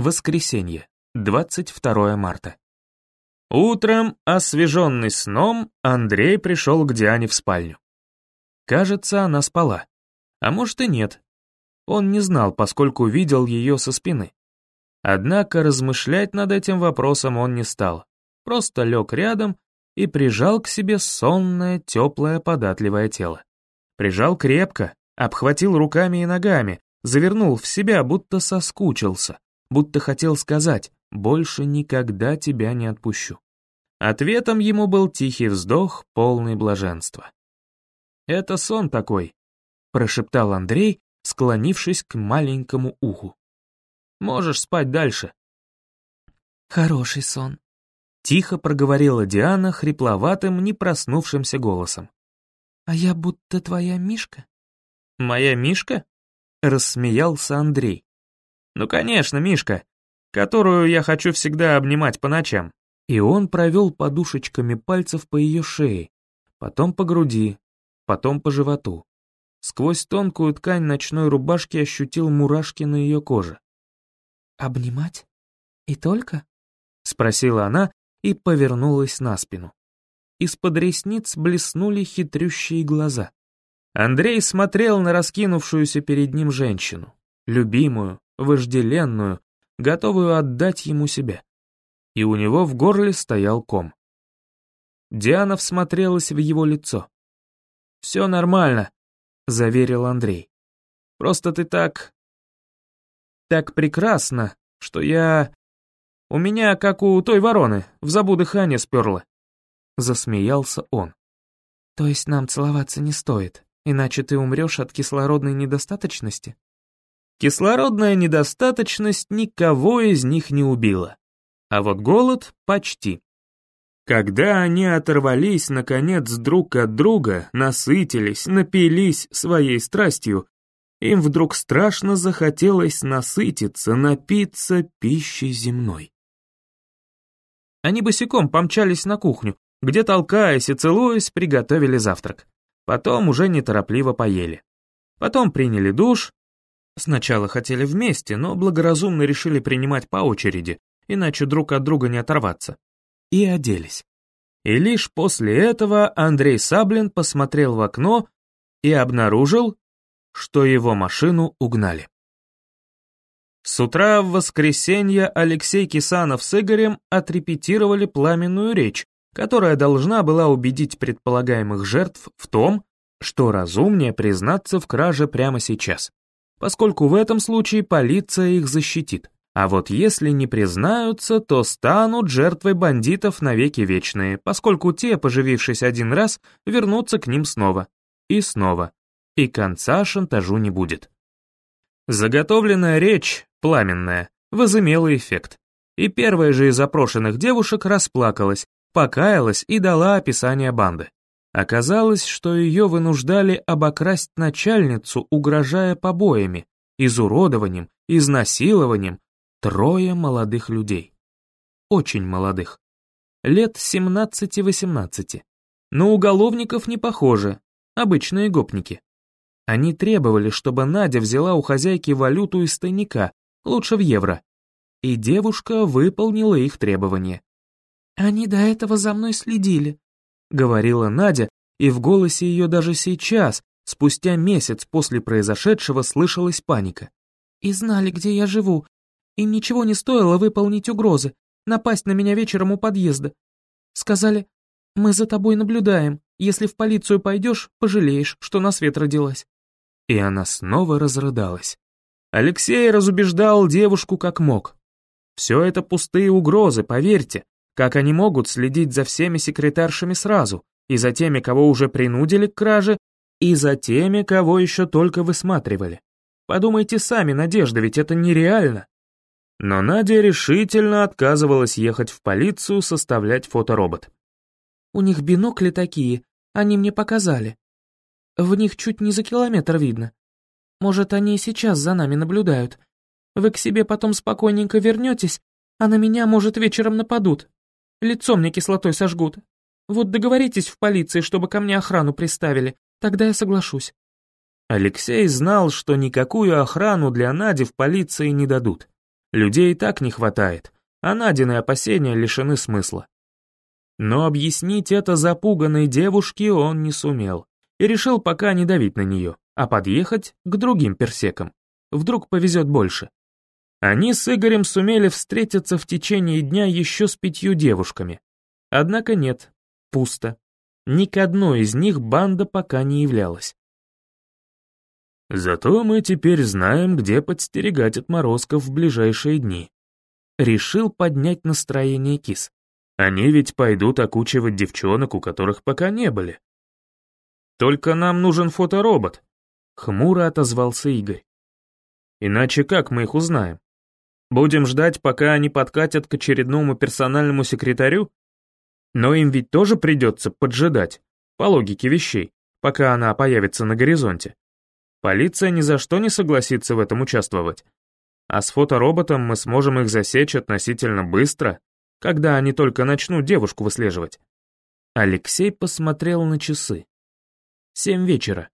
Воскресенье, 22 марта. Утром, освеженный сном, Андрей пришел к Диане в спальню. Кажется, она спала. А может и нет. Он не знал, поскольку видел ее со спины. Однако размышлять над этим вопросом он не стал. Просто лег рядом и прижал к себе сонное, теплое, податливое тело. Прижал крепко, обхватил руками и ногами, завернул в себя, будто соскучился, будто хотел сказать «больше никогда тебя не отпущу». Ответом ему был тихий вздох, полный блаженства. «Это сон такой», — прошептал Андрей, склонившись к маленькому уху. «Можешь спать дальше». «Хороший сон», — тихо проговорила Диана хрипловатым, не проснувшимся голосом. «А я будто твоя Мишка?» «Моя Мишка?» — рассмеялся Андрей. «Ну, конечно, Мишка, которую я хочу всегда обнимать по ночам». И он провел подушечками пальцев по ее шее, потом по груди, потом по животу. Сквозь тонкую ткань ночной рубашки ощутил мурашки на ее коже. «Обнимать? И только?» — спросила она и повернулась на спину. Из-под ресниц блеснули хитрющие глаза. Андрей смотрел на раскинувшуюся перед ним женщину, любимую, вожделенную, готовую отдать ему себя. И у него в горле стоял ком. Диана всмотрелась в его лицо. «Все нормально», — заверил Андрей. «Просто ты так... так прекрасна, что я... У меня, как у той вороны, в забу дыхание сперло». Засмеялся он. «То есть нам целоваться не стоит?» Иначе ты умрешь от кислородной недостаточности? Кислородная недостаточность никого из них не убила. А вот голод почти. Когда они оторвались, наконец, друг от друга, насытились, напились своей страстью, им вдруг страшно захотелось насытиться, напиться пищей земной. Они босиком помчались на кухню, где, толкаясь и целуясь, приготовили завтрак. Потом уже неторопливо поели. Потом приняли душ. Сначала хотели вместе, но благоразумно решили принимать по очереди, иначе друг от друга не оторваться. И оделись. И лишь после этого Андрей Саблин посмотрел в окно и обнаружил, что его машину угнали. С утра в воскресенье Алексей Кисанов с Игорем отрепетировали пламенную речь, которая должна была убедить предполагаемых жертв в том, что разумнее признаться в краже прямо сейчас, поскольку в этом случае полиция их защитит. А вот если не признаются, то станут жертвой бандитов навеки вечные, поскольку те, поживившись один раз, вернутся к ним снова. И снова. И конца шантажу не будет. Заготовленная речь, пламенная, возымела эффект. И первая же из запрошенных девушек расплакалась, покаялась и дала описание банды. Оказалось, что ее вынуждали обокрасть начальницу, угрожая побоями, изуродованием, изнасилованием, трое молодых людей. Очень молодых. Лет 17-18. Но уголовников не похоже, обычные гопники. Они требовали, чтобы Надя взяла у хозяйки валюту из тайника, лучше в евро. И девушка выполнила их требования. «Они до этого за мной следили», — говорила Надя, и в голосе ее даже сейчас, спустя месяц после произошедшего, слышалась паника. «И знали, где я живу. Им ничего не стоило выполнить угрозы, напасть на меня вечером у подъезда. Сказали, мы за тобой наблюдаем, если в полицию пойдешь, пожалеешь, что на свет родилась». И она снова разрыдалась. Алексей разубеждал девушку как мог. Все это пустые угрозы, поверьте. Как они могут следить за всеми секретаршами сразу, и за теми, кого уже принудили к краже, и за теми, кого еще только высматривали? Подумайте сами, Надежда, ведь это нереально. Но Надя решительно отказывалась ехать в полицию составлять фоторобот. «У них бинокли такие, они мне показали. В них чуть не за километр видно. Может, они и сейчас за нами наблюдают. Вы к себе потом спокойненько вернетесь, а на меня, может, вечером нападут. Лицо мне кислотой сожгут. Вот договоритесь в полиции, чтобы ко мне охрану приставили, тогда я соглашусь». Алексей знал, что никакую охрану для Нади в полиции не дадут. Людей и так не хватает, а Надины опасения лишены смысла. Но объяснить это запуганной девушке он не сумел и решил пока не давить на нее, а подъехать к другим персекам. Вдруг повезет больше. Они с Игорем сумели встретиться в течение дня еще с пятью девушками. Однако нет, пусто. Ни к одной из них банда пока не являлась. Зато мы теперь знаем, где подстерегать отморозков в ближайшие дни. Решил поднять настроение кис. Они ведь пойдут окучивать девчонок, у которых пока не были. Только нам нужен фоторобот, хмуро отозвался Игорь. Иначе как мы их узнаем? Будем ждать, пока они подкатят к очередному персональному секретарю? Но им ведь тоже придется поджидать, по логике вещей, пока она появится на горизонте. Полиция ни за что не согласится в этом участвовать. А с фотороботом мы сможем их засечь относительно быстро, когда они только начнут девушку выслеживать. Алексей посмотрел на часы. Семь вечера.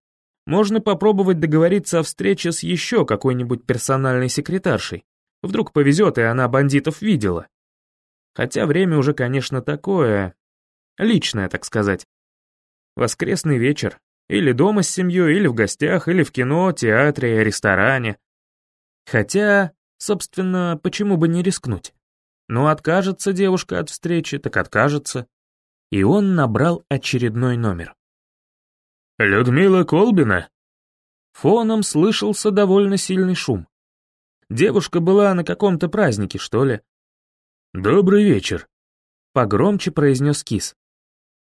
Можно попробовать договориться о встрече с еще какой-нибудь персональной секретаршей. Вдруг повезет, и она бандитов видела. Хотя время уже, конечно, такое... Личное, так сказать. Воскресный вечер, или дома с семьей, или в гостях, или в кино, театре, ресторане. Хотя, собственно, почему бы не рискнуть? Ну, откажется девушка от встречи, так откажется. И он набрал очередной номер. «Людмила Колбина?» Фоном слышался довольно сильный шум. Девушка была на каком-то празднике, что ли. «Добрый вечер», — погромче произнес Кис.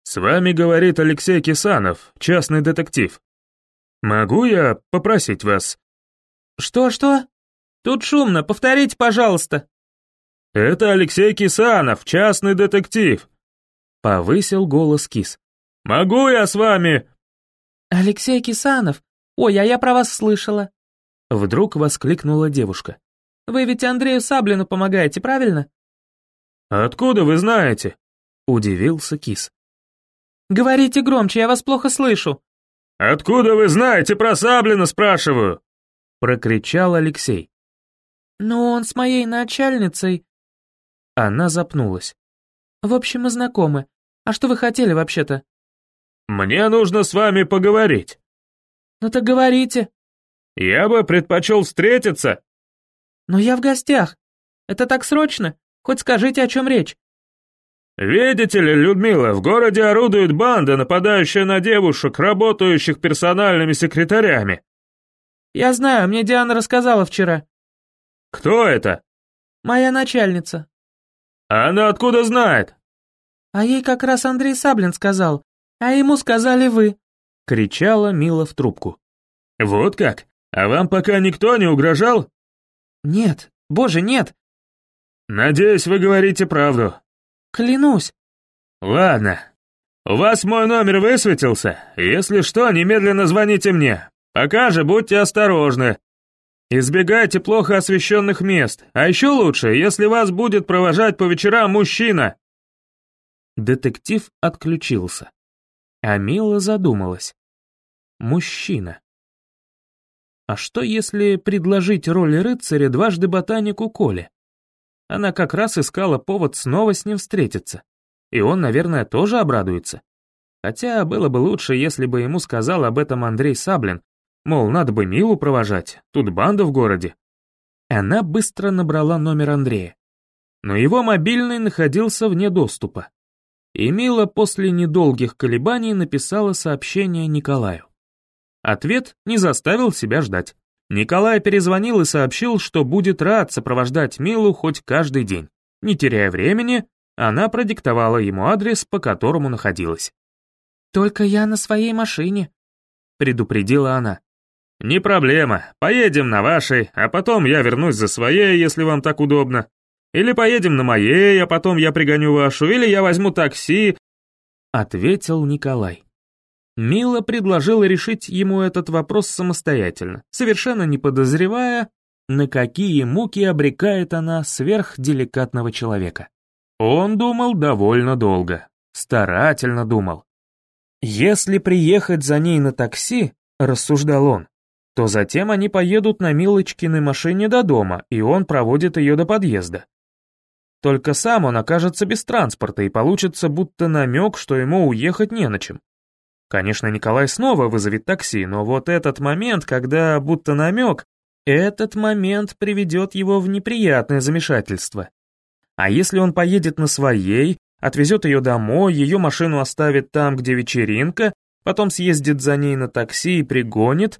«С вами говорит Алексей Кисанов, частный детектив. Могу я попросить вас?» «Что-что? Тут шумно, повторите, пожалуйста». «Это Алексей Кисанов, частный детектив», — повысил голос Кис. «Могу я с вами...» «Алексей Кисанов? Ой, а я про вас слышала». Вдруг воскликнула девушка. «Вы ведь Андрею Саблину помогаете, правильно?» «Откуда вы знаете?» — удивился Кис. «Говорите громче, я вас плохо слышу». «Откуда вы знаете про Саблина, спрашиваю?» — прокричал Алексей. «Ну, он с моей начальницей...» Она запнулась. «В общем, мы знакомы. А что вы хотели вообще-то?» «Мне нужно с вами поговорить». «Ну так говорите». «Я бы предпочел встретиться». «Но я в гостях. Это так срочно? Хоть скажите, о чем речь». «Видите ли, Людмила, в городе орудует банда, нападающая на девушек, работающих персональными секретарями». «Я знаю, мне Диана рассказала вчера». «Кто это?» «Моя начальница». «А она откуда знает?» «А ей как раз Андрей Саблин сказал, а ему сказали вы», — кричала Мила в трубку. «Вот как? А вам пока никто не угрожал?» «Нет, боже, нет». «Надеюсь, вы говорите правду». «Клянусь». «Ладно. У вас мой номер высветился. Если что, немедленно звоните мне. Пока же будьте осторожны. Избегайте плохо освещенных мест. А еще лучше, если вас будет провожать по вечерам мужчина». Детектив отключился. А Мила задумалась. Мужчина. А что если предложить роль рыцаря дважды ботанику Коле? Она как раз искала повод снова с ним встретиться. И он, наверное, тоже обрадуется. Хотя было бы лучше, если бы ему сказал об этом Андрей Саблин, мол, надо бы Милу провожать, тут банда в городе. Она быстро набрала номер Андрея. Но его мобильный находился вне доступа. И Мила после недолгих колебаний написала сообщение Николаю. Ответ не заставил себя ждать. Николай перезвонил и сообщил, что будет рад сопровождать Милу хоть каждый день. Не теряя времени, она продиктовала ему адрес, по которому находилась. «Только я на своей машине», — предупредила она. «Не проблема, поедем на вашей, а потом я вернусь за своей, если вам так удобно. Или поедем на моей, а потом я пригоню вашу, или я возьму такси», — ответил Николай. Мила предложила решить ему этот вопрос самостоятельно, совершенно не подозревая, на какие муки обрекает она сверхделикатного человека. Он думал довольно долго, старательно думал. «Если приехать за ней на такси», — рассуждал он, то затем они поедут на Милочкиной машине до дома, и он проводит ее до подъезда. Только сам он окажется без транспорта, и получится будто намек, что ему уехать не на чем. Конечно, Николай снова вызовет такси, но вот этот момент, когда будто намек, этот момент приведет его в неприятное замешательство. А если он поедет на своей, отвезет ее домой, ее машину оставит там, где вечеринка, потом съездит за ней на такси и пригонит,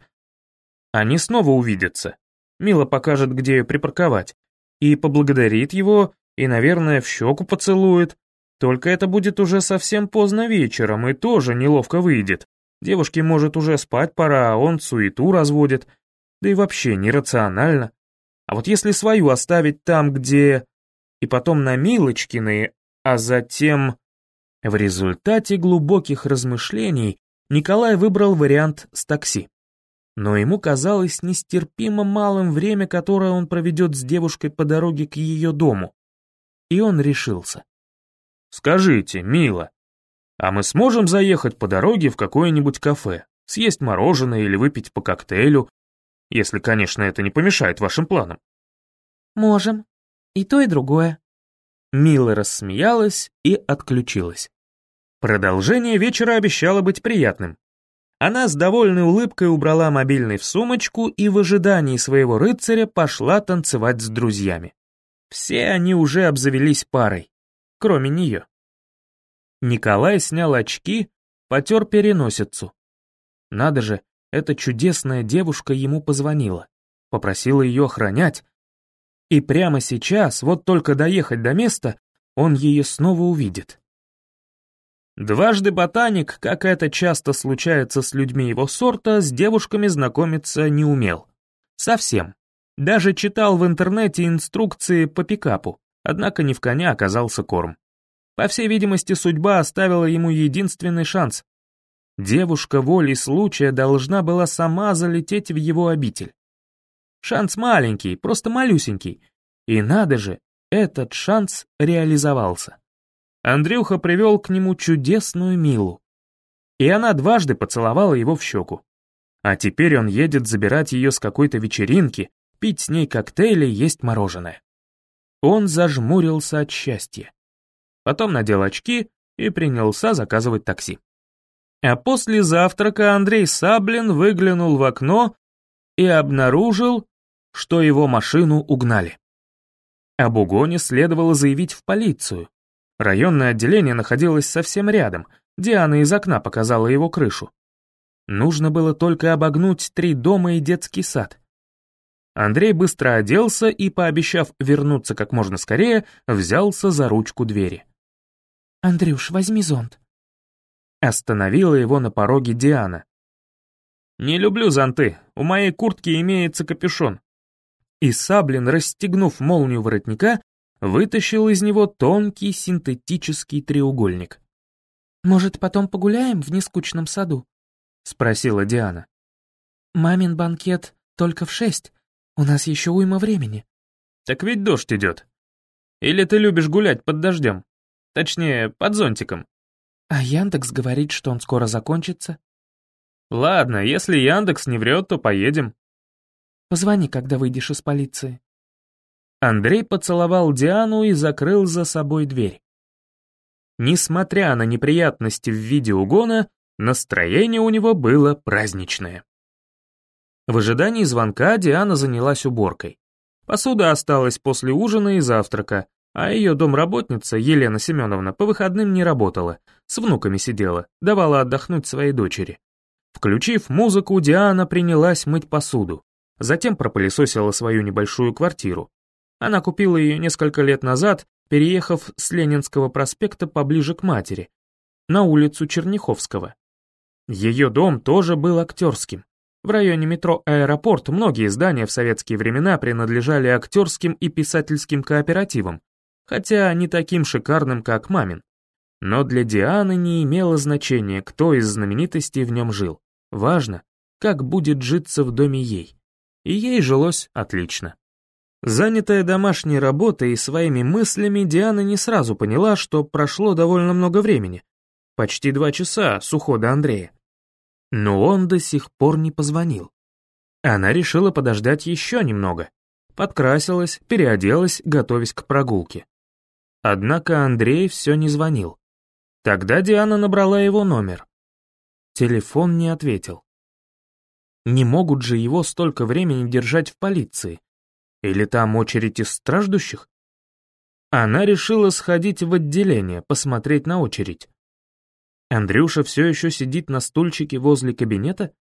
они снова увидятся. Мила покажет, где ее припарковать, и поблагодарит его, и, наверное, в щеку поцелует. Только это будет уже совсем поздно вечером, и тоже неловко выйдет. Девушке, может, уже спать пора, а он суету разводит. Да и вообще нерационально. А вот если свою оставить там, где... И потом на Милочкины, а затем... В результате глубоких размышлений Николай выбрал вариант с такси. Но ему казалось нестерпимо малым время, которое он проведет с девушкой по дороге к ее дому. И он решился. «Скажите, мило, а мы сможем заехать по дороге в какое-нибудь кафе, съесть мороженое или выпить по коктейлю, если, конечно, это не помешает вашим планам?» «Можем. И то, и другое». Мила рассмеялась и отключилась. Продолжение вечера обещало быть приятным. Она с довольной улыбкой убрала мобильный в сумочку и в ожидании своего рыцаря пошла танцевать с друзьями. Все они уже обзавелись парой, кроме нее. Николай снял очки, потер переносицу. Надо же, эта чудесная девушка ему позвонила, попросила ее охранять. И прямо сейчас, вот только доехать до места, он ее снова увидит. Дважды ботаник, как это часто случается с людьми его сорта, с девушками знакомиться не умел. Совсем. Даже читал в интернете инструкции по пикапу, однако не в коня оказался корм. По всей видимости, судьба оставила ему единственный шанс. Девушка волей случая должна была сама залететь в его обитель. Шанс маленький, просто малюсенький. И надо же, этот шанс реализовался. Андрюха привел к нему чудесную Милу. И она дважды поцеловала его в щеку. А теперь он едет забирать ее с какой-то вечеринки, пить с ней коктейли есть мороженое. Он зажмурился от счастья. Потом надел очки и принялся заказывать такси. А после завтрака Андрей Саблин выглянул в окно и обнаружил, что его машину угнали. Об угоне следовало заявить в полицию, Районное отделение находилось совсем рядом, Диана из окна показала его крышу. Нужно было только обогнуть три дома и детский сад. Андрей быстро оделся и, пообещав вернуться как можно скорее, взялся за ручку двери. «Андрюш, возьми зонт». Остановила его на пороге Диана. «Не люблю зонты, у моей куртки имеется капюшон». И Саблин, расстегнув молнию воротника, вытащил из него тонкий синтетический треугольник. «Может, потом погуляем в нескучном саду?» — спросила Диана. «Мамин банкет только в шесть, у нас еще уйма времени». «Так ведь дождь идет. Или ты любишь гулять под дождем? Точнее, под зонтиком?» «А Яндекс говорит, что он скоро закончится». «Ладно, если Яндекс не врет, то поедем». «Позвони, когда выйдешь из полиции». Андрей поцеловал Диану и закрыл за собой дверь. Несмотря на неприятности в виде угона, настроение у него было праздничное. В ожидании звонка Диана занялась уборкой. Посуда осталась после ужина и завтрака, а ее домработница Елена Семеновна по выходным не работала, с внуками сидела, давала отдохнуть своей дочери. Включив музыку, Диана принялась мыть посуду, затем пропылесосила свою небольшую квартиру, она купила ее несколько лет назад, переехав с Ленинского проспекта поближе к матери, на улицу Черняховского. Ее дом тоже был актерским. В районе метро «Аэропорт» многие здания в советские времена принадлежали актерским и писательским кооперативам, хотя не таким шикарным, как мамин. Но для Дианы не имело значения, кто из знаменитостей в нем жил. Важно, как будет житься в доме ей. И ей жилось отлично. Занятая домашней работой и своими мыслями, Диана не сразу поняла, что прошло довольно много времени. Почти два часа с ухода Андрея. Но он до сих пор не позвонил. Она решила подождать еще немного. Подкрасилась, переоделась, готовясь к прогулке. Однако Андрей все не звонил. Тогда Диана набрала его номер. Телефон не ответил. Не могут же его столько времени держать в полиции. Или там очередь из страждущих? Она решила сходить в отделение, посмотреть на очередь. Андрюша все еще сидит на стульчике возле кабинета?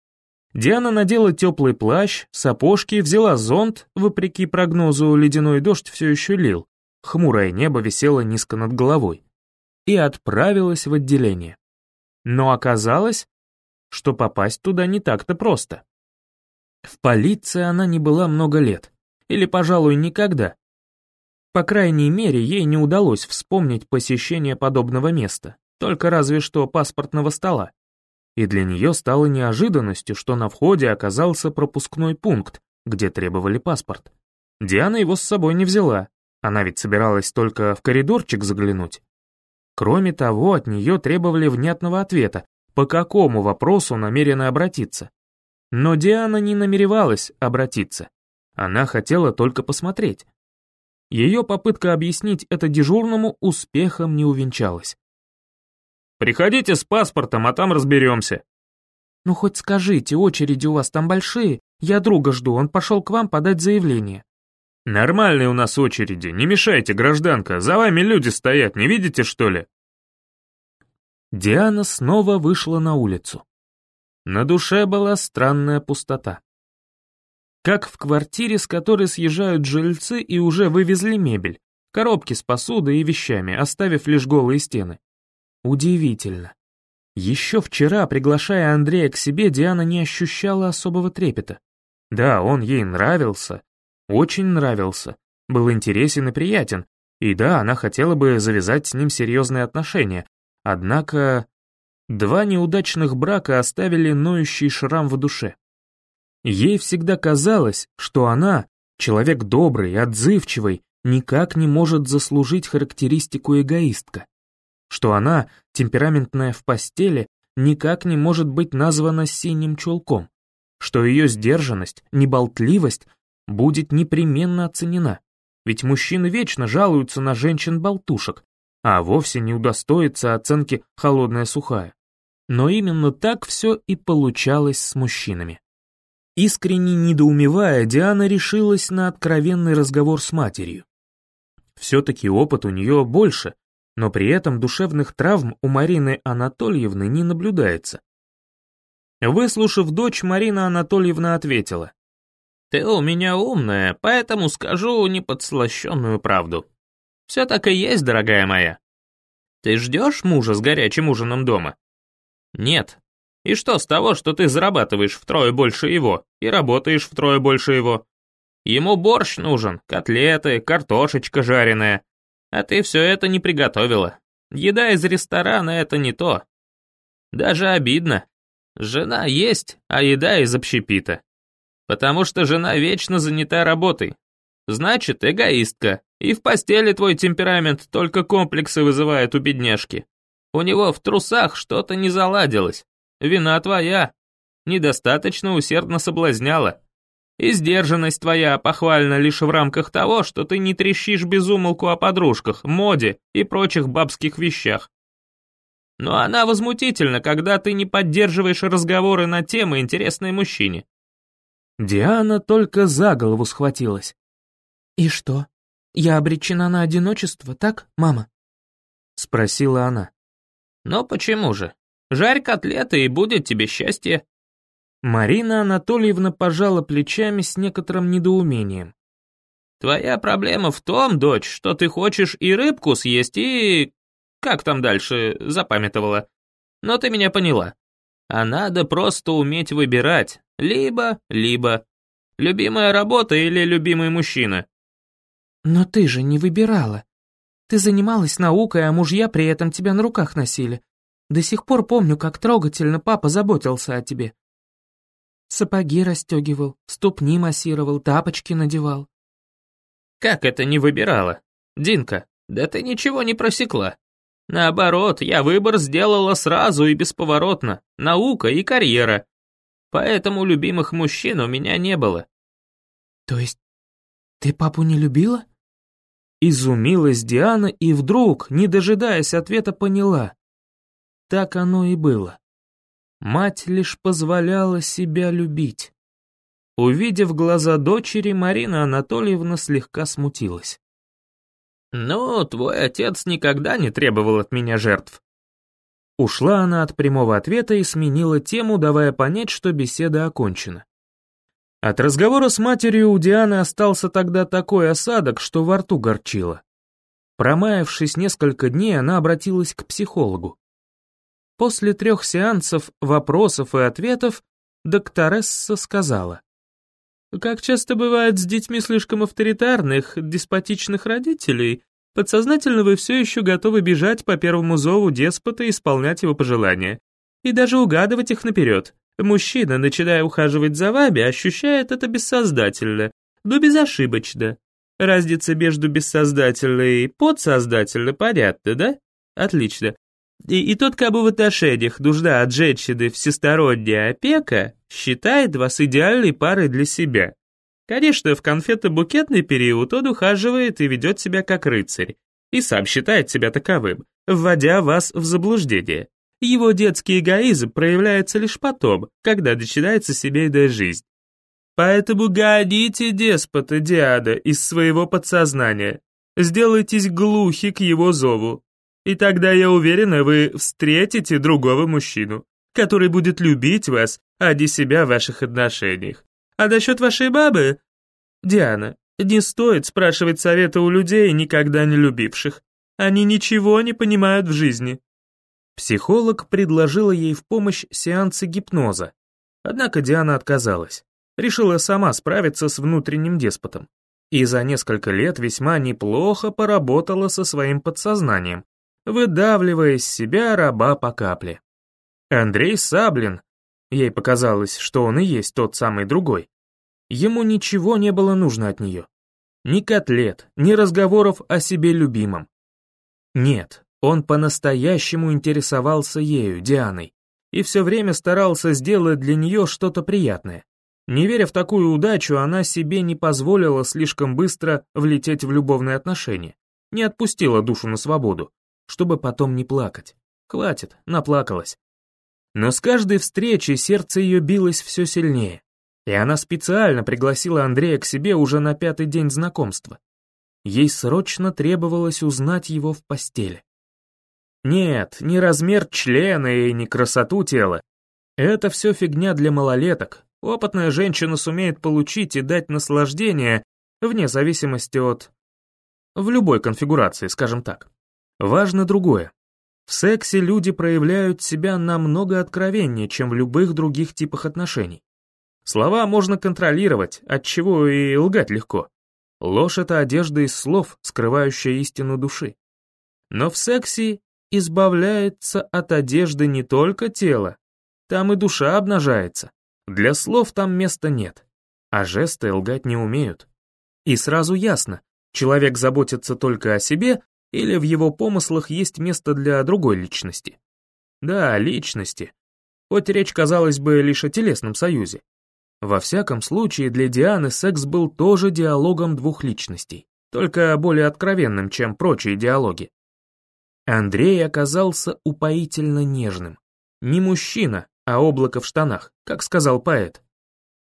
Диана надела теплый плащ, сапожки, взяла зонт, вопреки прогнозу ледяной дождь все еще лил, хмурое небо висело низко над головой, и отправилась в отделение. Но оказалось, что попасть туда не так-то просто. В полиции она не была много лет, или, пожалуй, никогда. По крайней мере, ей не удалось вспомнить посещение подобного места, только разве что паспортного стола и для нее стало неожиданностью, что на входе оказался пропускной пункт, где требовали паспорт. Диана его с собой не взяла, она ведь собиралась только в коридорчик заглянуть. Кроме того, от нее требовали внятного ответа, по какому вопросу намерена обратиться. Но Диана не намеревалась обратиться, она хотела только посмотреть. Ее попытка объяснить это дежурному успехом не увенчалась. Приходите с паспортом, а там разберемся». «Ну хоть скажите, очереди у вас там большие? Я друга жду, он пошел к вам подать заявление». «Нормальные у нас очереди, не мешайте, гражданка, за вами люди стоят, не видите, что ли?» Диана снова вышла на улицу. На душе была странная пустота. Как в квартире, с которой съезжают жильцы и уже вывезли мебель, коробки с посудой и вещами, оставив лишь голые стены. Удивительно. Еще вчера, приглашая Андрея к себе, Диана не ощущала особого трепета. Да, он ей нравился, очень нравился, был интересен и приятен, и да, она хотела бы завязать с ним серьезные отношения, однако два неудачных брака оставили ноющий шрам в душе. Ей всегда казалось, что она, человек добрый, отзывчивый, никак не может заслужить характеристику эгоистка что она, темпераментная в постели, никак не может быть названа синим чулком, что ее сдержанность, неболтливость будет непременно оценена. Ведь мужчины вечно жалуются на женщин-болтушек, а вовсе не удостоится оценки холодная сухая. Но именно так все и получалось с мужчинами. Искренне недоумевая, Диана решилась на откровенный разговор с матерью. Все-таки опыт у нее больше, но при этом душевных травм у Марины Анатольевны не наблюдается. Выслушав дочь, Марина Анатольевна ответила. «Ты у меня умная, поэтому скажу неподслащенную правду. Все так и есть, дорогая моя. Ты ждешь мужа с горячим ужином дома? Нет. И что с того, что ты зарабатываешь втрое больше его и работаешь втрое больше его? Ему борщ нужен, котлеты, картошечка жареная, а ты все это не приготовила. Еда из ресторана — это не то. Даже обидно. Жена есть, а еда из общепита. Потому что жена вечно занята работой. Значит, эгоистка. И в постели твой темперамент только комплексы вызывает у бедняжки. У него в трусах что-то не заладилось. Вина твоя. Недостаточно усердно соблазняла. И сдержанность твоя похвальна лишь в рамках того, что ты не трещишь без умолку о подружках, моде и прочих бабских вещах. Но она возмутительна, когда ты не поддерживаешь разговоры на темы, интересные мужчине. Диана только за голову схватилась. «И что? Я обречена на одиночество, так, мама?» Спросила она. «Но почему же? Жарь котлеты, и будет тебе счастье. Марина Анатольевна пожала плечами с некоторым недоумением. «Твоя проблема в том, дочь, что ты хочешь и рыбку съесть, и... Как там дальше, запамятовала. Но ты меня поняла. А надо просто уметь выбирать. Либо, либо. Любимая работа или любимый мужчина». «Но ты же не выбирала. Ты занималась наукой, а мужья при этом тебя на руках носили. До сих пор помню, как трогательно папа заботился о тебе. Сапоги расстегивал, ступни массировал, тапочки надевал. Как это не выбирала? Динка, да ты ничего не просекла. Наоборот, я выбор сделала сразу и бесповоротно. Наука и карьера. поэтому любимых мужчин у меня не было». «То есть ты папу не любила?» Изумилась Диана и вдруг, не дожидаясь ответа, поняла. Так оно и было. Мать лишь позволяла себя любить. Увидев глаза дочери, Марина Анатольевна слегка смутилась. «Ну, твой отец никогда не требовал от меня жертв». Ушла она от прямого ответа и сменила тему, давая понять, что беседа окончена. От разговора с матерью у Дианы остался тогда такой осадок, что во рту горчило. Промаявшись несколько дней, она обратилась к психологу. После трех сеансов вопросов и ответов докторесса сказала. Как часто бывает с детьми слишком авторитарных, деспотичных родителей, подсознательно вы все еще готовы бежать по первому зову деспота и исполнять его пожелания. И даже угадывать их наперед. Мужчина, начиная ухаживать за вами, ощущает это бессознательно, но безошибочно. Разница между бессознательно и подсознательно понятна, да? Отлично. И, и тот, кому в отношениях нужна от женщины всесторонняя опека, считает вас идеальной парой для себя. Конечно, в конфетно-букетный период он ухаживает и ведет себя как рыцарь, и сам считает себя таковым, вводя вас в заблуждение. Его детский эгоизм проявляется лишь потом, когда начинается семейная жизнь. Поэтому гоните деспота Диада из своего подсознания, сделайтесь глухи к его зову, и тогда, я уверена, вы встретите другого мужчину, который будет любить вас, а не себя в ваших отношениях. А насчет вашей бабы? Диана, не стоит спрашивать совета у людей, никогда не любивших. Они ничего не понимают в жизни. Психолог предложила ей в помощь сеансы гипноза. Однако Диана отказалась. Решила сама справиться с внутренним деспотом. И за несколько лет весьма неплохо поработала со своим подсознанием, выдавливая из себя раба по капле. Андрей Саблин, ей показалось, что он и есть тот самый другой, ему ничего не было нужно от нее. Ни котлет, ни разговоров о себе любимом. Нет, он по-настоящему интересовался ею, Дианой, и все время старался сделать для нее что-то приятное. Не веря в такую удачу, она себе не позволила слишком быстро влететь в любовные отношения, не отпустила душу на свободу, чтобы потом не плакать. Хватит, наплакалась. Но с каждой встречей сердце ее билось все сильнее, и она специально пригласила Андрея к себе уже на пятый день знакомства. Ей срочно требовалось узнать его в постели. Нет, не размер члена и не красоту тела. Это все фигня для малолеток. Опытная женщина сумеет получить и дать наслаждение, вне зависимости от... В любой конфигурации, скажем так. Важно другое. В сексе люди проявляют себя намного откровеннее, чем в любых других типах отношений. Слова можно контролировать, от чего и лгать легко. Ложь — это одежда из слов, скрывающая истину души. Но в сексе избавляется от одежды не только тело, там и душа обнажается. Для слов там места нет, а жесты лгать не умеют. И сразу ясно, человек заботится только о себе, или в его помыслах есть место для другой личности? Да, личности. Хоть речь, казалось бы, лишь о телесном союзе. Во всяком случае, для Дианы секс был тоже диалогом двух личностей, только более откровенным, чем прочие диалоги. Андрей оказался упоительно нежным. Не мужчина, а облако в штанах, как сказал поэт.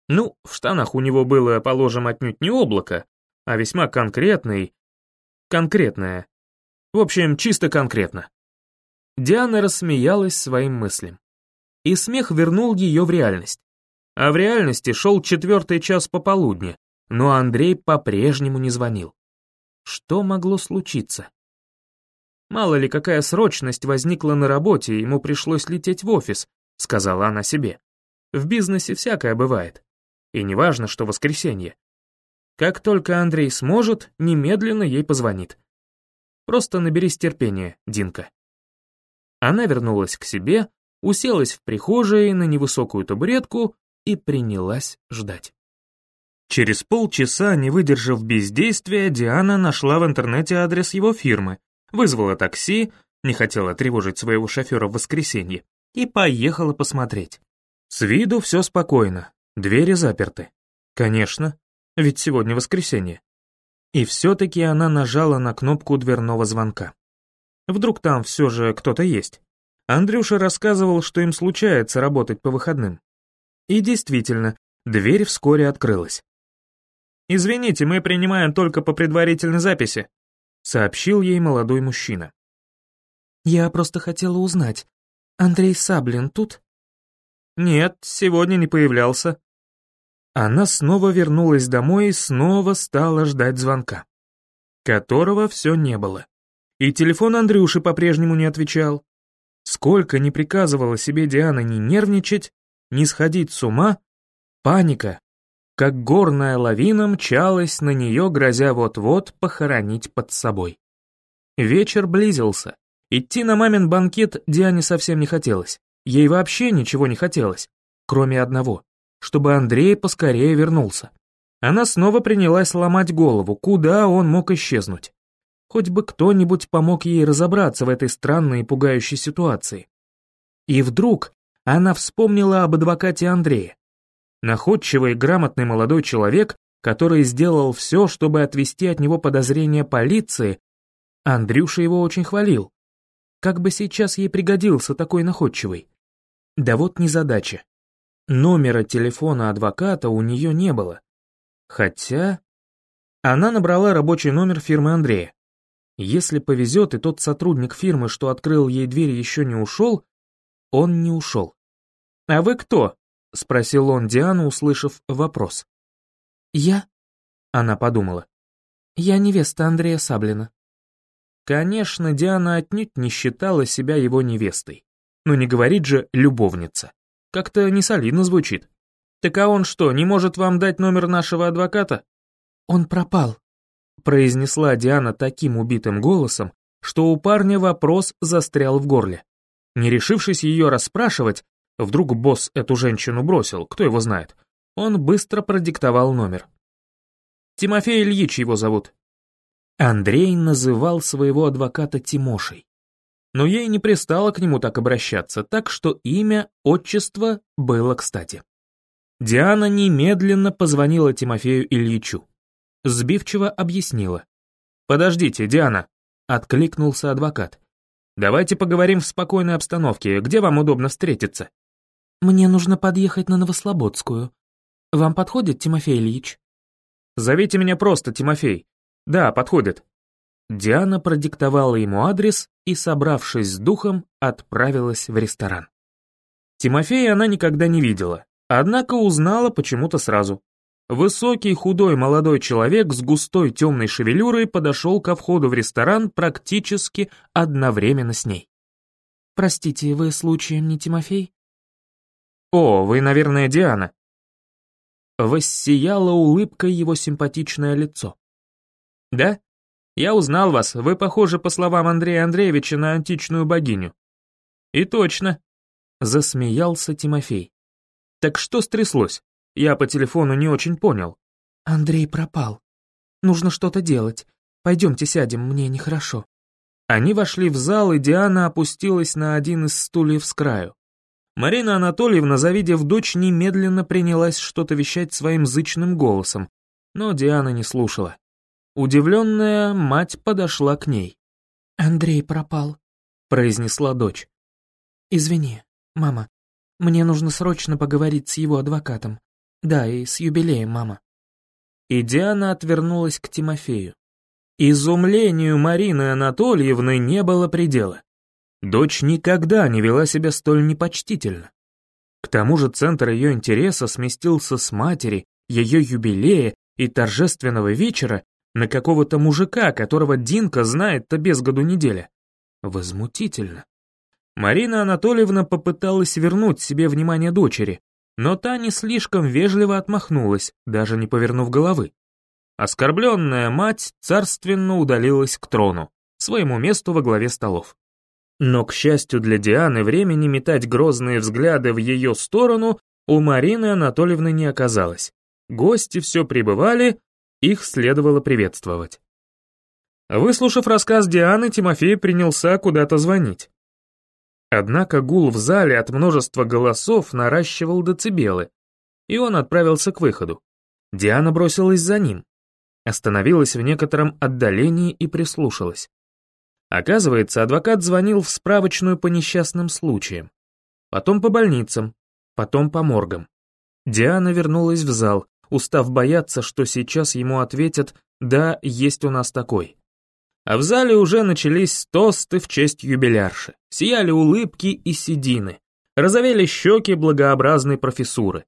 Ну, в штанах у него было, положим, отнюдь не облако, а весьма конкретный... Конкретное, в общем, чисто конкретно. Диана рассмеялась своим мыслям. И смех вернул ее в реальность. А в реальности шел четвертый час пополудни, но Андрей по-прежнему не звонил. Что могло случиться? Мало ли какая срочность возникла на работе, ему пришлось лететь в офис, сказала она себе. В бизнесе всякое бывает. И не важно, что воскресенье. Как только Андрей сможет, немедленно ей позвонит. Просто наберись терпения, Динка». Она вернулась к себе, уселась в прихожей на невысокую табуретку и принялась ждать. Через полчаса, не выдержав бездействия, Диана нашла в интернете адрес его фирмы, вызвала такси, не хотела тревожить своего шофера в воскресенье, и поехала посмотреть. С виду все спокойно, двери заперты. Конечно, ведь сегодня воскресенье. И все-таки она нажала на кнопку дверного звонка. Вдруг там все же кто-то есть. Андрюша рассказывал, что им случается работать по выходным. И действительно, дверь вскоре открылась. «Извините, мы принимаем только по предварительной записи», сообщил ей молодой мужчина. «Я просто хотела узнать, Андрей Саблин тут?» «Нет, сегодня не появлялся». Она снова вернулась домой и снова стала ждать звонка, которого все не было. И телефон Андрюши по-прежнему не отвечал. Сколько не приказывала себе Диана не нервничать, не сходить с ума, паника, как горная лавина мчалась на нее, грозя вот-вот похоронить под собой. Вечер близился. Идти на мамин банкет Диане совсем не хотелось. Ей вообще ничего не хотелось, кроме одного, чтобы Андрей поскорее вернулся. Она снова принялась ломать голову, куда он мог исчезнуть. Хоть бы кто-нибудь помог ей разобраться в этой странной и пугающей ситуации. И вдруг она вспомнила об адвокате Андрея. Находчивый и грамотный молодой человек, который сделал все, чтобы отвести от него подозрения полиции, Андрюша его очень хвалил. Как бы сейчас ей пригодился такой находчивый. Да вот незадача. Номера телефона адвоката у нее не было. Хотя... Она набрала рабочий номер фирмы Андрея. Если повезет, и тот сотрудник фирмы, что открыл ей дверь, еще не ушел, он не ушел. «А вы кто?» — спросил он Диану, услышав вопрос. «Я?» — она подумала. «Я невеста Андрея Саблина». Конечно, Диана отнюдь не считала себя его невестой. Но не говорит же «любовница». Как-то не солидно звучит. Так а он что, не может вам дать номер нашего адвоката? Он пропал, произнесла Диана таким убитым голосом, что у парня вопрос застрял в горле. Не решившись ее расспрашивать, вдруг босс эту женщину бросил, кто его знает, он быстро продиктовал номер. Тимофей Ильич его зовут. Андрей называл своего адвоката Тимошей. Но ей не пристало к нему так обращаться, так что имя, отчество было кстати. Диана немедленно позвонила Тимофею Ильичу сбивчиво объяснила. «Подождите, Диана», — откликнулся адвокат. «Давайте поговорим в спокойной обстановке, где вам удобно встретиться?» «Мне нужно подъехать на Новослободскую. Вам подходит, Тимофей Ильич?» «Зовите меня просто Тимофей. Да, подходит». Диана продиктовала ему адрес и, собравшись с духом, отправилась в ресторан. Тимофея она никогда не видела, однако узнала почему-то сразу. Высокий худой молодой человек с густой темной шевелюрой подошел ко входу в ресторан практически одновременно с ней. «Простите, вы случаем не Тимофей?» «О, вы, наверное, Диана». Воссияло улыбкой его симпатичное лицо. «Да? Я узнал вас, вы похожи, по словам Андрея Андреевича, на античную богиню». «И точно», — засмеялся Тимофей. «Так что стряслось?» Я по телефону не очень понял. Андрей пропал. Нужно что-то делать. Пойдемте сядем, мне нехорошо. Они вошли в зал, и Диана опустилась на один из стульев с краю. Марина Анатольевна, завидев дочь, немедленно принялась что-то вещать своим зычным голосом, но Диана не слушала. Удивленная мать подошла к ней. «Андрей пропал», — произнесла дочь. «Извини, мама, мне нужно срочно поговорить с его адвокатом. Да, и с юбилеем, мама. И Диана отвернулась к Тимофею. Изумлению Марины Анатольевны не было предела. Дочь никогда не вела себя столь непочтительно. К тому же центр ее интереса сместился с матери, ее юбилея и торжественного вечера на какого-то мужика, которого Динка знает-то без году неделя. Возмутительно. Марина Анатольевна попыталась вернуть себе внимание дочери, но та не слишком вежливо отмахнулась, даже не повернув головы. Оскорбленная мать царственно удалилась к трону, своему месту во главе столов. Но, к счастью для Дианы, времени метать грозные взгляды в ее сторону у Марины Анатольевны не оказалось. Гости все прибывали, их следовало приветствовать. Выслушав рассказ Дианы, Тимофей принялся куда-то звонить. Однако гул в зале от множества голосов наращивал децибелы, и он отправился к выходу. Диана бросилась за ним, остановилась в некотором отдалении и прислушалась. Оказывается, адвокат звонил в справочную по несчастным случаям, потом по больницам, потом по моргам. Диана вернулась в зал, устав бояться, что сейчас ему ответят «да, есть у нас такой». А в зале уже начались тосты в честь юбилярши, сияли улыбки и седины, розовели щеки благообразной профессуры.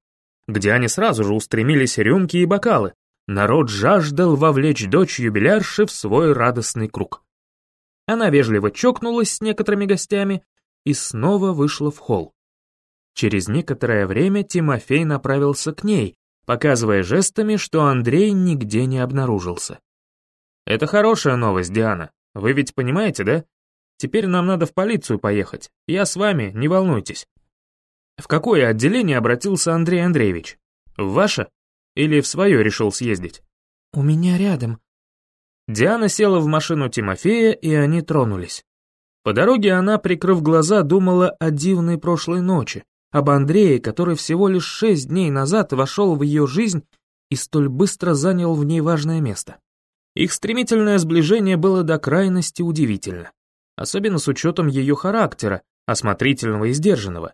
К Диане сразу же устремились рюмки и бокалы, народ жаждал вовлечь дочь юбилярши в свой радостный круг. Она вежливо чокнулась с некоторыми гостями и снова вышла в холл. Через некоторое время Тимофей направился к ней, показывая жестами, что Андрей нигде не обнаружился. «Это хорошая новость, Диана. Вы ведь понимаете, да? Теперь нам надо в полицию поехать. Я с вами, не волнуйтесь». В какое отделение обратился Андрей Андреевич? В ваше? Или в свое решил съездить? «У меня рядом». Диана села в машину Тимофея, и они тронулись. По дороге она, прикрыв глаза, думала о дивной прошлой ночи, об Андрее, который всего лишь шесть дней назад вошел в ее жизнь и столь быстро занял в ней важное место. Их стремительное сближение было до крайности удивительно, особенно с учетом ее характера, осмотрительного и сдержанного.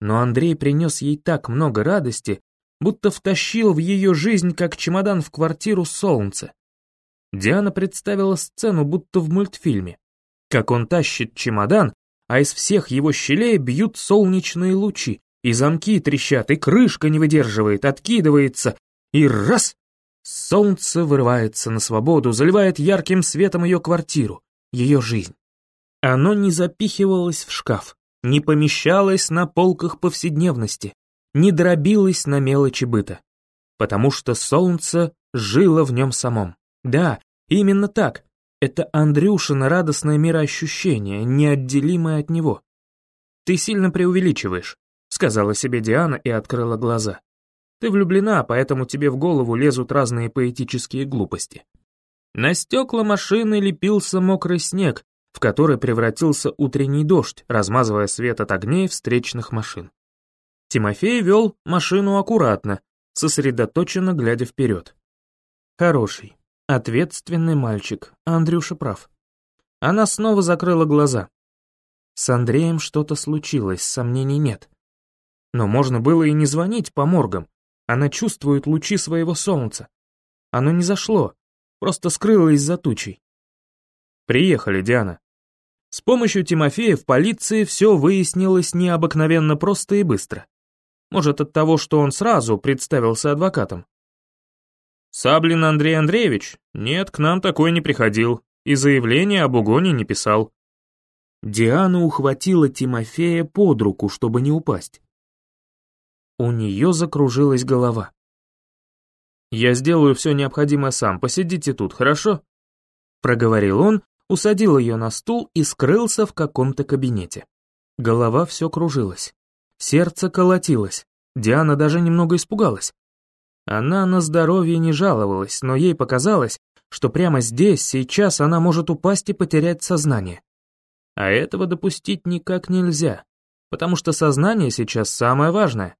Но Андрей принес ей так много радости, будто втащил в ее жизнь, как чемодан в квартиру солнце. Диана представила сцену, будто в мультфильме, как он тащит чемодан, а из всех его щелей бьют солнечные лучи, и замки трещат, и крышка не выдерживает, откидывается, и раз — солнце вырывается на свободу, заливает ярким светом ее квартиру, ее жизнь. Оно не запихивалось в шкаф, не помещалось на полках повседневности, не дробилось на мелочи быта, потому что солнце жило в нем самом. Да, именно так, это Андрюшина радостное мироощущение, неотделимое от него. «Ты сильно преувеличиваешь», — сказала себе Диана и открыла глаза. «Ты влюблена, поэтому тебе в голову лезут разные поэтические глупости». На стекла машины лепился мокрый снег, в который превратился утренний дождь, размазывая свет от огней встречных машин. Тимофей вел машину аккуратно, сосредоточенно глядя вперед. Хороший, Ответственный мальчик, Андрюша прав. Она снова закрыла глаза. С Андреем что-то случилось, сомнений нет. Но можно было и не звонить по моргам. Она чувствует лучи своего солнца. Оно не зашло, просто скрылось за тучей. Приехали, Диана. С помощью Тимофея в полиции все выяснилось необыкновенно просто и быстро. Может, от того, что он сразу представился адвокатом. Саблин Андрей Андреевич? Нет, к нам такой не приходил. И заявление об угоне не писал. Диана ухватила Тимофея под руку, чтобы не упасть. У нее закружилась голова. «Я сделаю все необходимое сам, посидите тут, хорошо?» Проговорил он, усадил ее на стул и скрылся в каком-то кабинете. Голова все кружилась. Сердце колотилось. Диана даже немного испугалась. Она на здоровье не жаловалась, но ей показалось, что прямо здесь, сейчас она может упасть и потерять сознание. А этого допустить никак нельзя, потому что сознание сейчас самое важное.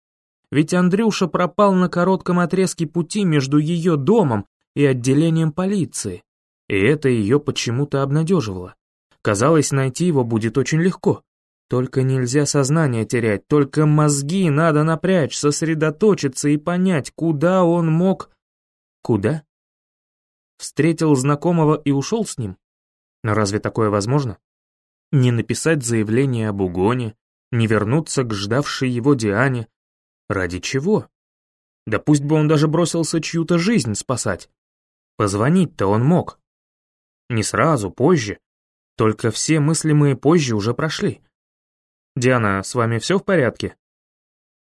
Ведь Андрюша пропал на коротком отрезке пути между ее домом и отделением полиции, и это ее почему-то обнадеживало. Казалось, найти его будет очень легко. Только нельзя сознание терять, только мозги надо напрячь, сосредоточиться и понять, куда он мог... Куда? Встретил знакомого и ушел с ним? Но разве такое возможно? Не написать заявление об угоне, не вернуться к ждавшей его Диане. Ради чего? Да пусть бы он даже бросился чью-то жизнь спасать. Позвонить-то он мог. Не сразу, позже. Только все мыслимые позже уже прошли. «Диана, с вами все в порядке?»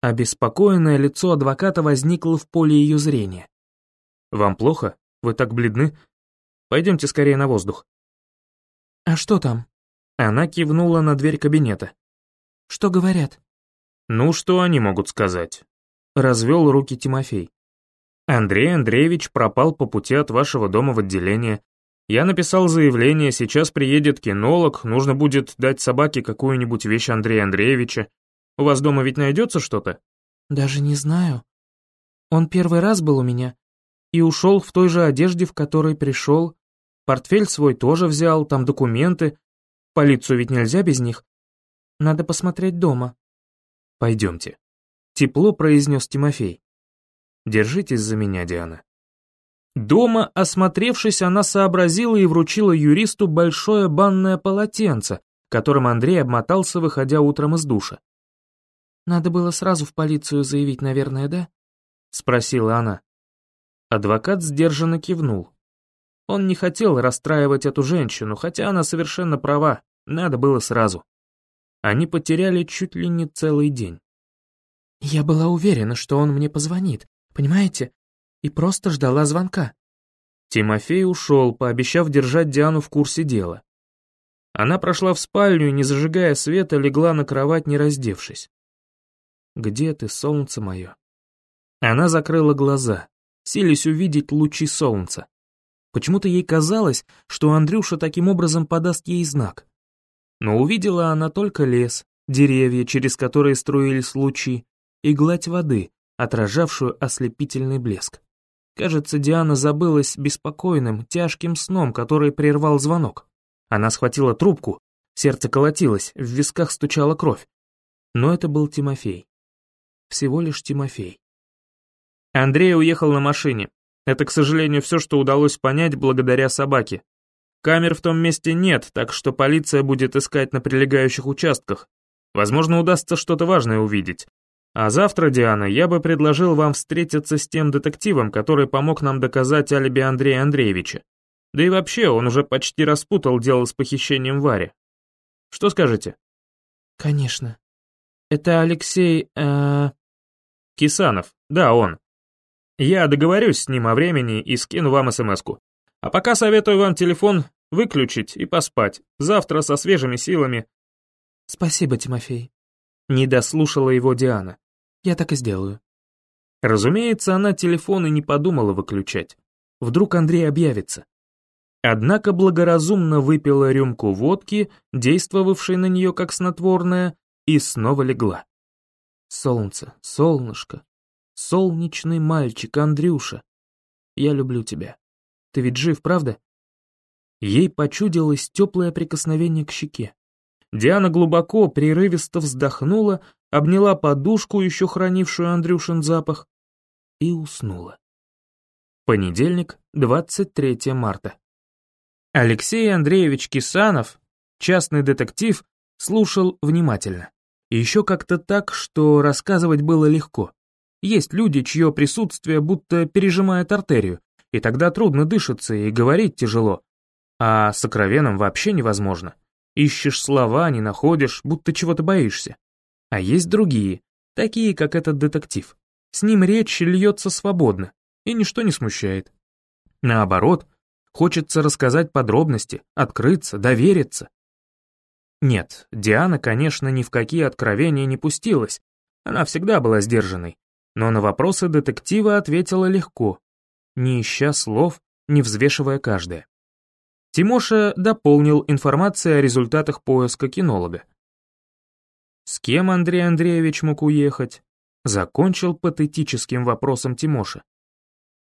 Обеспокоенное лицо адвоката возникло в поле ее зрения. «Вам плохо? Вы так бледны? Пойдемте скорее на воздух». «А что там?» Она кивнула на дверь кабинета. «Что говорят?» «Ну, что они могут сказать?» Развел руки Тимофей. «Андрей Андреевич пропал по пути от вашего дома в отделение. Я написал заявление, сейчас приедет кинолог, нужно будет дать собаке какую-нибудь вещь Андрея Андреевича. У вас дома ведь найдется что-то?» «Даже не знаю. Он первый раз был у меня и ушел в той же одежде, в которой пришел. Портфель свой тоже взял, там документы. полицию ведь нельзя без них. Надо посмотреть дома». «Пойдемте», — тепло произнес Тимофей. «Держитесь за меня, Диана». Дома, осмотревшись, она сообразила и вручила юристу большое банное полотенце, которым Андрей обмотался, выходя утром из душа. «Надо было сразу в полицию заявить, наверное, да?» — спросила она. Адвокат сдержанно кивнул. Он не хотел расстраивать эту женщину, хотя она совершенно права, надо было сразу. Они потеряли чуть ли не целый день. «Я была уверена, что он мне позвонит, понимаете? И просто ждала звонка. Тимофей ушел, пообещав держать Диану в курсе дела. Она прошла в спальню и, не зажигая света, легла на кровать, не раздевшись. «Где ты, солнце мое?» Она закрыла глаза, сились увидеть лучи солнца. Почему-то ей казалось, что Андрюша таким образом подаст ей знак. Но увидела она только лес, деревья, через которые струились лучи, и гладь воды, отражавшую ослепительный блеск. Кажется, Диана забылась беспокойным, тяжким сном, который прервал звонок. Она схватила трубку, сердце колотилось, в висках стучала кровь. Но это был Тимофей. Всего лишь Тимофей. Андрей уехал на машине. Это, к сожалению, все, что удалось понять благодаря собаке. Камер в том месте нет, так что полиция будет искать на прилегающих участках. Возможно, удастся что-то важное увидеть. А завтра, Диана, я бы предложил вам встретиться с тем детективом, который помог нам доказать алиби Андрея Андреевича. Да и вообще, он уже почти распутал дело с похищением Вари. Что скажете? Конечно. Это Алексей... Э... Кисанов, да, он. Я договорюсь с ним о времени и скину вам смс-ку. А пока советую вам телефон выключить и поспать. Завтра со свежими силами. Спасибо, Тимофей. Не дослушала его Диана. Я так и сделаю. Разумеется, она телефон и не подумала выключать. Вдруг Андрей объявится. Однако благоразумно выпила рюмку водки, действовавшей на нее как снотворное, и снова легла. Солнце, солнышко, солнечный мальчик, Андрюша. Я люблю тебя. Ты ведь жив, правда? Ей почудилось теплое прикосновение к щеке. Диана глубоко, прерывисто вздохнула, обняла подушку, еще хранившую Андрюшин запах, и уснула. Понедельник, 23 марта. Алексей Андреевич Кисанов, частный детектив, слушал внимательно. Еще как-то так, что рассказывать было легко. Есть люди, чье присутствие будто пережимает артерию, и тогда трудно дышаться и говорить тяжело. А сокровенным вообще невозможно. Ищешь слова, не находишь, будто чего-то боишься. А есть другие, такие, как этот детектив. С ним речь льется свободно, и ничто не смущает. Наоборот, хочется рассказать подробности, открыться, довериться. Нет, Диана, конечно, ни в какие откровения не пустилась, она всегда была сдержанной, но на вопросы детектива ответила легко, не ища слов, не взвешивая каждое. Тимоша дополнил информацию о результатах поиска кинолога. С кем Андрей Андреевич мог уехать? Закончил патетическим вопросом Тимоша.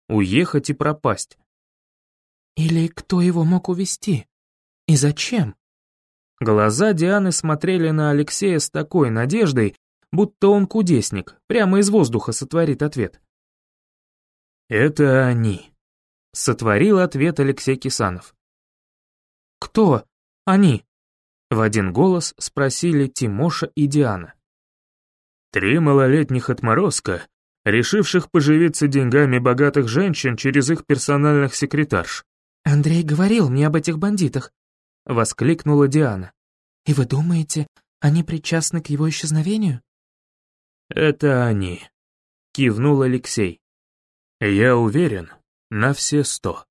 Уехать и пропасть. Или кто его мог увезти? И зачем? Глаза Дианы смотрели на Алексея с такой надеждой, будто он кудесник, прямо из воздуха сотворит ответ. «Это они», — сотворил ответ Алексей Кисанов. «Кто? Они?» В один голос спросили Тимоша и Диана. Три малолетних отморозка, решивших поживиться деньгами богатых женщин через их персональных секретарш. «Андрей говорил мне об этих бандитах», — воскликнула Диана. «И вы думаете, они причастны к его исчезновению?» «Это они», — кивнул Алексей. «Я уверен, на все сто».